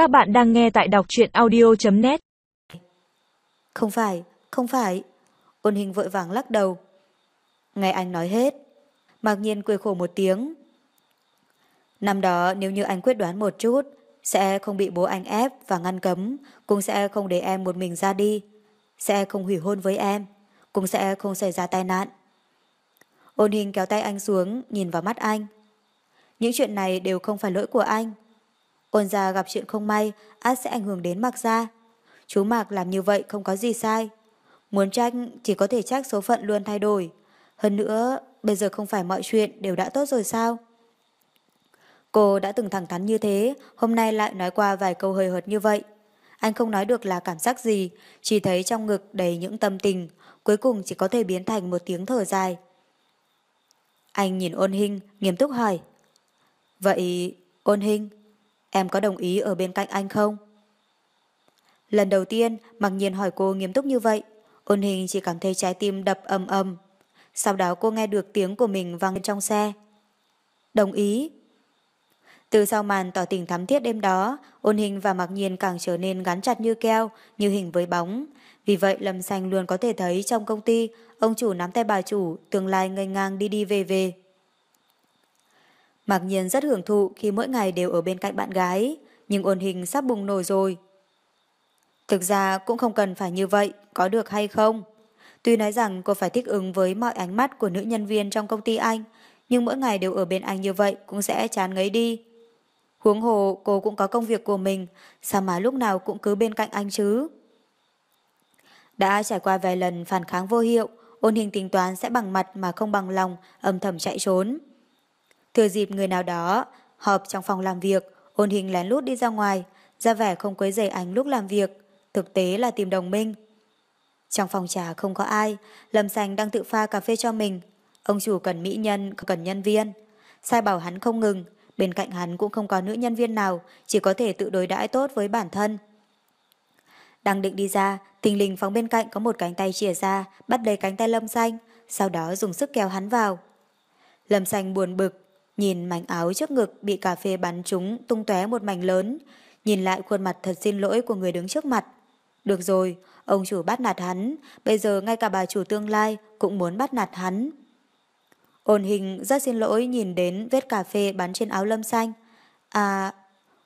Các bạn đang nghe tại đọc truyện audio.net Không phải, không phải. Ôn hình vội vàng lắc đầu. Nghe anh nói hết. Mặc nhiên cười khổ một tiếng. Năm đó nếu như anh quyết đoán một chút, sẽ không bị bố anh ép và ngăn cấm, cũng sẽ không để em một mình ra đi, sẽ không hủy hôn với em, cũng sẽ không xảy ra tai nạn. Ôn hình kéo tay anh xuống, nhìn vào mắt anh. Những chuyện này đều không phải lỗi của anh. Ôn gia gặp chuyện không may, át sẽ ảnh hưởng đến Mạc gia. Chú Mạc làm như vậy không có gì sai. Muốn trách chỉ có thể trách số phận luôn thay đổi. Hơn nữa, bây giờ không phải mọi chuyện đều đã tốt rồi sao? Cô đã từng thẳng thắn như thế, hôm nay lại nói qua vài câu hơi hợt như vậy. Anh không nói được là cảm giác gì, chỉ thấy trong ngực đầy những tâm tình, cuối cùng chỉ có thể biến thành một tiếng thở dài. Anh nhìn ôn hình, nghiêm túc hỏi. Vậy, ôn hình, em có đồng ý ở bên cạnh anh không? Lần đầu tiên, mặc nhiên hỏi cô nghiêm túc như vậy, ôn hình chỉ cảm thấy trái tim đập ầm ầm. Sau đó cô nghe được tiếng của mình vang lên trong xe. Đồng ý. Từ sau màn tỏ tình thắm thiết đêm đó, ôn hình và mặc nhiên càng trở nên gắn chặt như keo, như hình với bóng. Vì vậy Lâm Xanh luôn có thể thấy trong công ty, ông chủ nắm tay bà chủ, tương lai ngây ngang đi đi về về. Mặc nhiên rất hưởng thụ khi mỗi ngày đều ở bên cạnh bạn gái, nhưng ôn hình sắp bùng nổ rồi. Thực ra cũng không cần phải như vậy, có được hay không? Tuy nói rằng cô phải thích ứng với mọi ánh mắt của nữ nhân viên trong công ty anh, nhưng mỗi ngày đều ở bên anh như vậy cũng sẽ chán ngấy đi. Huống hồ cô cũng có công việc của mình, sao mà lúc nào cũng cứ bên cạnh anh chứ? Đã trải qua vài lần phản kháng vô hiệu, ôn hình tính toán sẽ bằng mặt mà không bằng lòng, âm thầm chạy trốn. Thừa dịp người nào đó, họp trong phòng làm việc, ôn hình lén lút đi ra ngoài, ra vẻ không quấy rầy anh lúc làm việc, thực tế là tìm đồng minh. Trong phòng trà không có ai, Lâm Sành đang tự pha cà phê cho mình. Ông chủ cần mỹ nhân, cần nhân viên. Sai bảo hắn không ngừng, bên cạnh hắn cũng không có nữ nhân viên nào, chỉ có thể tự đối đãi tốt với bản thân. Đang định đi ra, tình linh phóng bên cạnh có một cánh tay chìa ra, bắt lấy cánh tay Lâm Xanh, sau đó dùng sức kéo hắn vào. Lâm Xanh buồn bực, nhìn mảnh áo trước ngực bị cà phê bắn trúng tung tóe một mảnh lớn, nhìn lại khuôn mặt thật xin lỗi của người đứng trước mặt. Được rồi, ông chủ bắt nạt hắn, bây giờ ngay cả bà chủ tương lai cũng muốn bắt nạt hắn. Ôn hình rất xin lỗi nhìn đến vết cà phê bắn trên áo lâm xanh. À,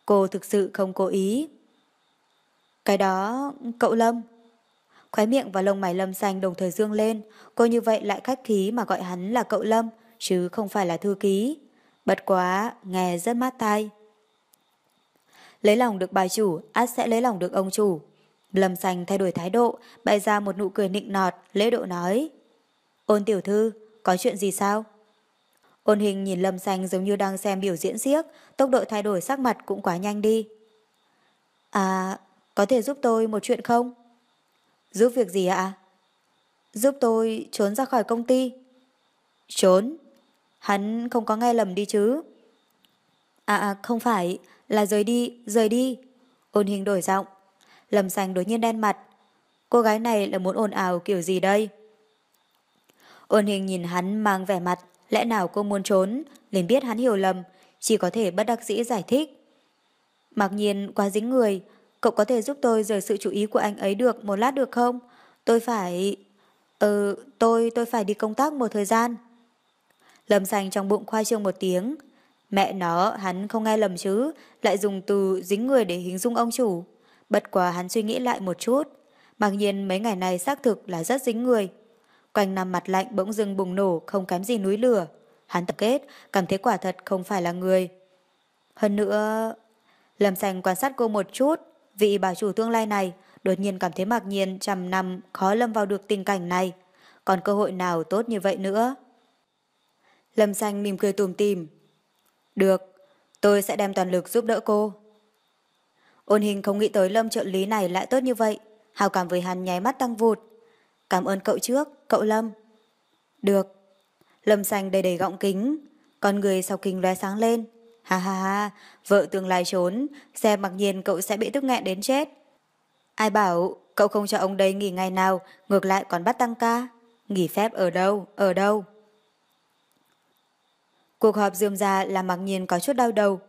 cô thực sự không cố ý. Cái đó, cậu Lâm. Khóe miệng và lông mày Lâm xanh đồng thời dương lên, cô như vậy lại khách khí mà gọi hắn là cậu Lâm, chứ không phải là thư ký. Bật quá, nghe rất mát tai. Lấy lòng được bà chủ, át sẽ lấy lòng được ông chủ. Lâm xanh thay đổi thái độ, bày ra một nụ cười nịnh nọt, lễ độ nói. Ôn tiểu thư, có chuyện gì sao? Ôn hình nhìn Lâm xanh giống như đang xem biểu diễn xiếc, tốc độ thay đổi sắc mặt cũng quá nhanh đi. À, có thể giúp tôi một chuyện không? Giúp việc gì ạ? Giúp tôi trốn ra khỏi công ty. Trốn? Hắn không có nghe lầm đi chứ? À, à, không phải, là rời đi, rời đi. Ôn hình đổi giọng. Lâm xanh đối nhiên đen mặt. Cô gái này là muốn ồn ào kiểu gì đây? Ôn hình nhìn hắn mang vẻ mặt, lẽ nào cô muốn trốn, liền biết hắn hiểu lầm, chỉ có thể bất đắc dĩ giải thích. Mặc nhiên quá dính người, cậu có thể giúp tôi rời sự chú ý của anh ấy được một lát được không? Tôi phải... Ừ, tôi, tôi phải đi công tác một thời gian. Lâm xanh trong bụng khoa trương một tiếng. Mẹ nó, hắn không nghe lầm chứ, lại dùng từ dính người để hình dung ông chủ. Bất quá hắn suy nghĩ lại một chút. Mặc nhiên mấy ngày này xác thực là rất dính người. Quanh năm mặt lạnh bỗng dưng bùng nổ không kém gì núi lửa. Hắn tập kết, cảm thấy quả thật không phải là người. Hơn nữa... Lâm xanh quan sát cô một chút, vị bà chủ tương lai này đột nhiên cảm thấy mặc nhiên trăm năm khó lâm vào được tình cảnh này. Còn cơ hội nào tốt như vậy nữa? Lâm xanh mỉm cười tùm tìm. Được, tôi sẽ đem toàn lực giúp đỡ cô. Ôn hình không nghĩ tới Lâm trợ lý này lại tốt như vậy. Hào cảm với hắn nháy mắt tăng vụt. Cảm ơn cậu trước, cậu Lâm. Được. Lâm xanh đầy đầy gọng kính. Con người sau kính lóe sáng lên. Ha ha ha, vợ tương lai trốn, xem mặc nhiên cậu sẽ bị tức nghẹn đến chết. Ai bảo, cậu không cho ông đây nghỉ ngày nào, ngược lại còn bắt tăng ca. Nghỉ phép ở đâu, ở đâu? Cuộc họp dườm ra làm mặc nhiên có chút đau đầu.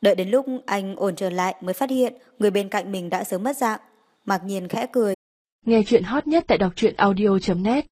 Đợi đến lúc anh ổn trở lại mới phát hiện người bên cạnh mình đã sớm mất dạng. Mặc nhiên khẽ cười. Nghe chuyện hot nhất tại đọc truyện audio.net